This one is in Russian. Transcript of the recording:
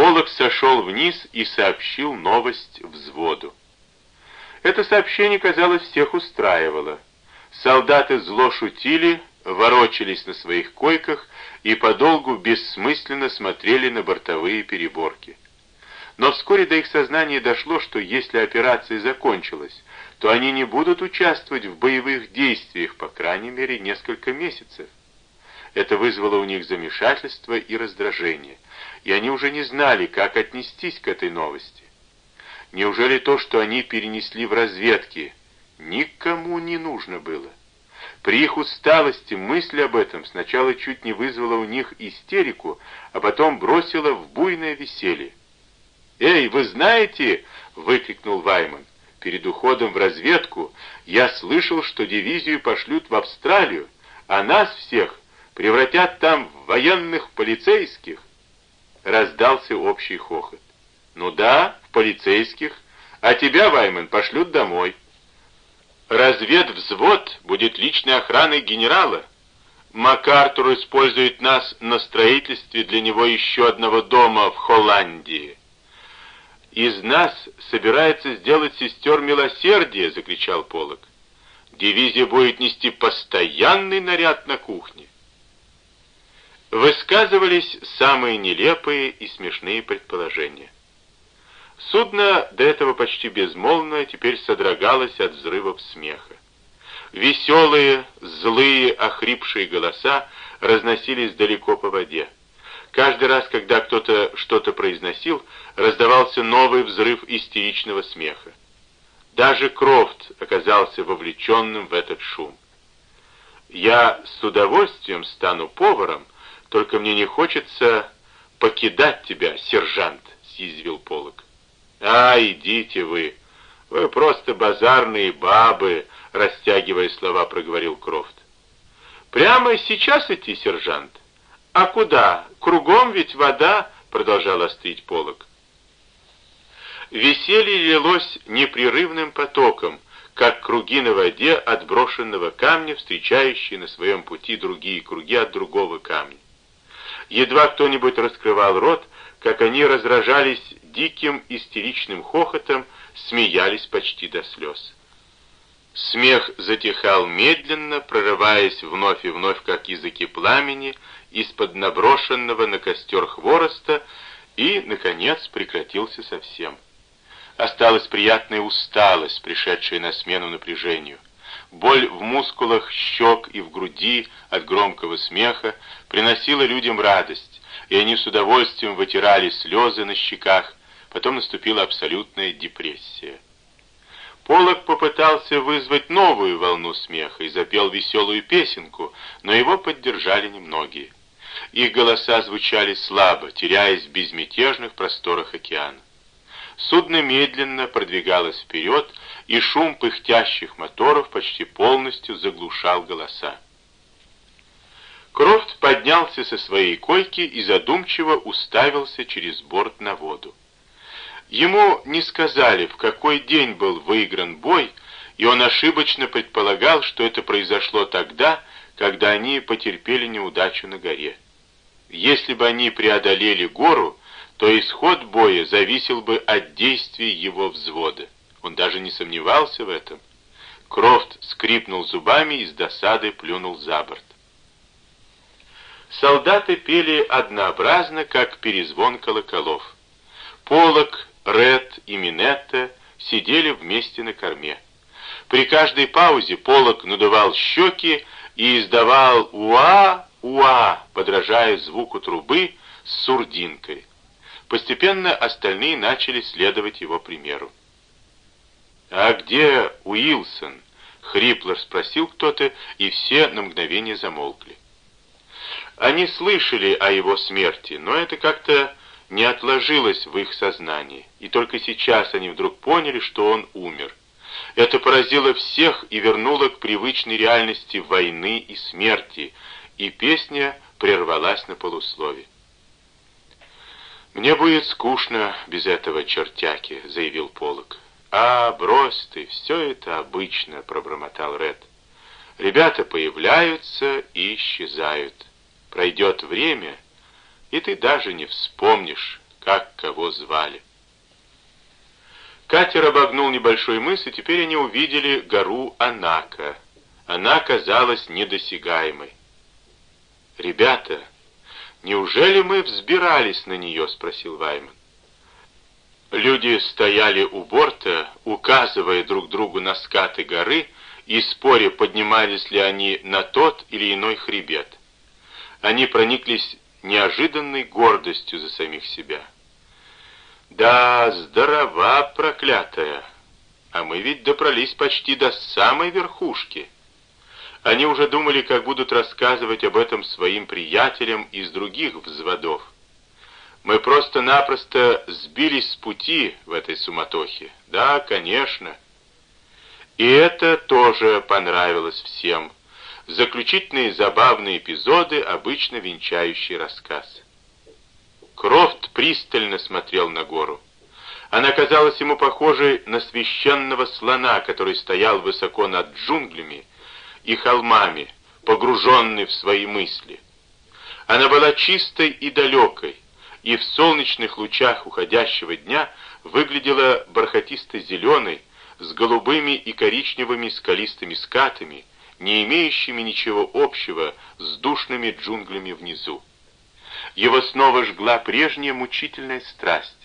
Полок сошел вниз и сообщил новость взводу. Это сообщение, казалось, всех устраивало. Солдаты зло шутили, ворочались на своих койках и подолгу бессмысленно смотрели на бортовые переборки. Но вскоре до их сознания дошло, что если операция закончилась, то они не будут участвовать в боевых действиях, по крайней мере, несколько месяцев. Это вызвало у них замешательство и раздражение, и они уже не знали, как отнестись к этой новости. Неужели то, что они перенесли в разведке, никому не нужно было? При их усталости мысль об этом сначала чуть не вызвала у них истерику, а потом бросила в буйное веселье. «Эй, вы знаете!» — выкрикнул Вайман. «Перед уходом в разведку я слышал, что дивизию пошлют в Австралию, а нас всех превратят там в военных полицейских!» Раздался общий хохот. «Ну да, в полицейских, а тебя, Вайман, пошлют домой». Разведвзвод будет личной охраной генерала. МакАртур использует нас на строительстве для него еще одного дома в Холландии. «Из нас собирается сделать сестер милосердия!» — закричал Полок. «Дивизия будет нести постоянный наряд на кухне». Высказывались самые нелепые и смешные предположения. Судно, до этого почти безмолвное, теперь содрогалось от взрывов смеха. Веселые, злые, охрипшие голоса разносились далеко по воде. Каждый раз, когда кто-то что-то произносил, раздавался новый взрыв истеричного смеха. Даже Крофт оказался вовлеченным в этот шум. «Я с удовольствием стану поваром, только мне не хочется покидать тебя, сержант», — съязвил Полок. «А, идите вы! Вы просто базарные бабы!» Растягивая слова, проговорил Крофт. «Прямо сейчас идти, сержант? А куда? Кругом ведь вода!» Продолжал острить полог. Веселье лилось непрерывным потоком, как круги на воде от брошенного камня, встречающие на своем пути другие круги от другого камня. Едва кто-нибудь раскрывал рот, как они разражались диким истеричным хохотом, смеялись почти до слез. Смех затихал медленно, прорываясь вновь и вновь, как языки пламени, из-под наброшенного на костер хвороста, и, наконец, прекратился совсем. Осталась приятная усталость, пришедшая на смену напряжению. Боль в мускулах щек и в груди от громкого смеха приносила людям радость, и они с удовольствием вытирали слезы на щеках, Потом наступила абсолютная депрессия. Полок попытался вызвать новую волну смеха и запел веселую песенку, но его поддержали немногие. Их голоса звучали слабо, теряясь в безмятежных просторах океана. Судно медленно продвигалось вперед, и шум пыхтящих моторов почти полностью заглушал голоса. Крофт поднялся со своей койки и задумчиво уставился через борт на воду. Ему не сказали, в какой день был выигран бой, и он ошибочно предполагал, что это произошло тогда, когда они потерпели неудачу на горе. Если бы они преодолели гору, то исход боя зависел бы от действий его взвода. Он даже не сомневался в этом. Крофт скрипнул зубами и с досады плюнул за борт. Солдаты пели однообразно, как перезвон колоколов. Полок Ред и Минетта сидели вместе на корме. При каждой паузе Полок надувал щеки и издавал «уа, уа», подражая звуку трубы с сурдинкой. Постепенно остальные начали следовать его примеру. «А где Уилсон?» — хрипло спросил кто-то, и все на мгновение замолкли. Они слышали о его смерти, но это как-то не отложилось в их сознании, и только сейчас они вдруг поняли, что он умер. Это поразило всех и вернуло к привычной реальности войны и смерти, и песня прервалась на полуслове. «Мне будет скучно без этого чертяки», — заявил Полок. «А, брось ты, все это обычно», — пробормотал Ред. «Ребята появляются и исчезают. Пройдет время, и ты даже не вспомнишь, как кого звали. Катер обогнул небольшой мыс, и теперь они увидели гору Анака. Она казалась недосягаемой. «Ребята, неужели мы взбирались на нее?» — спросил Вайман. Люди стояли у борта, указывая друг другу на скаты горы, и споря, поднимались ли они на тот или иной хребет. Они прониклись неожиданной гордостью за самих себя. Да, здорова проклятая. А мы ведь добрались почти до самой верхушки. Они уже думали, как будут рассказывать об этом своим приятелям из других взводов. Мы просто-напросто сбились с пути в этой суматохе. Да, конечно. И это тоже понравилось всем. Заключительные забавные эпизоды, обычно венчающие рассказ. Крофт пристально смотрел на гору. Она казалась ему похожей на священного слона, который стоял высоко над джунглями и холмами, погруженный в свои мысли. Она была чистой и далекой, и в солнечных лучах уходящего дня выглядела бархатисто-зеленой, с голубыми и коричневыми скалистыми скатами, не имеющими ничего общего с душными джунглями внизу. Его снова жгла прежняя мучительная страсть.